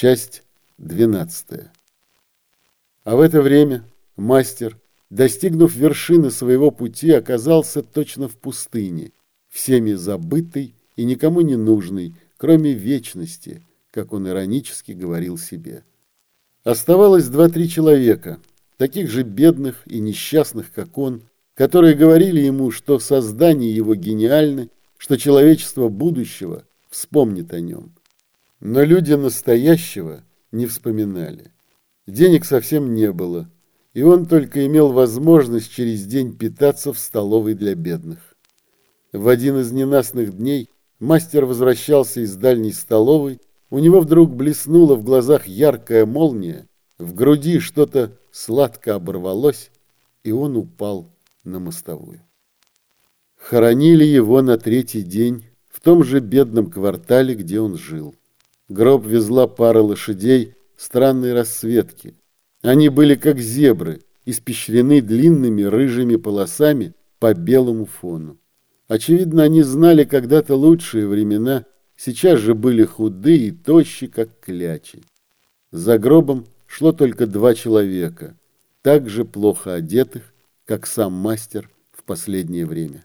Часть 12. А в это время мастер, достигнув вершины своего пути, оказался точно в пустыне, всеми забытый и никому не нужный, кроме вечности, как он иронически говорил себе. Оставалось два-три человека, таких же бедных и несчастных, как он, которые говорили ему, что создание его гениально, что человечество будущего вспомнит о нем. Но люди настоящего не вспоминали. Денег совсем не было, и он только имел возможность через день питаться в столовой для бедных. В один из ненастных дней мастер возвращался из дальней столовой, у него вдруг блеснула в глазах яркая молния, в груди что-то сладко оборвалось, и он упал на мостовую. Хоронили его на третий день в том же бедном квартале, где он жил. Гроб везла пара лошадей странной расцветки. Они были как зебры, испещрены длинными рыжими полосами по белому фону. Очевидно, они знали когда-то лучшие времена, сейчас же были худые и тощи, как клячи. За гробом шло только два человека, так же плохо одетых, как сам мастер в последнее время.